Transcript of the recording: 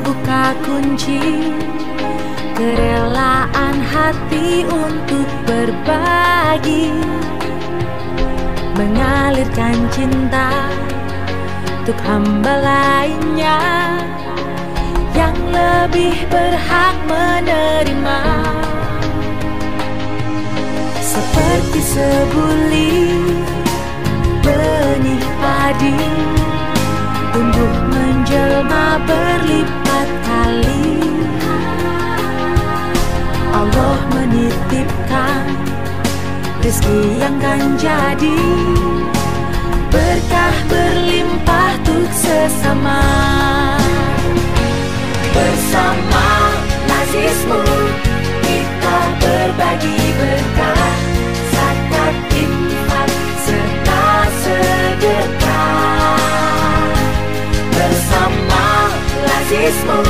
buka kunci. Kerelaan hati untuk berbagi. Mengalirkan cinta Untuk hamba lainnya. Yang lebih berhak menerima. Seperti sebuli benih padi Tumbuh menjelma berlipat rezeki yang kan jadi Berkah berlimpah tuk sesama. Bersama nazismu kita berbagi berkah. Zakat infak serta sedekah. Bersama lazismu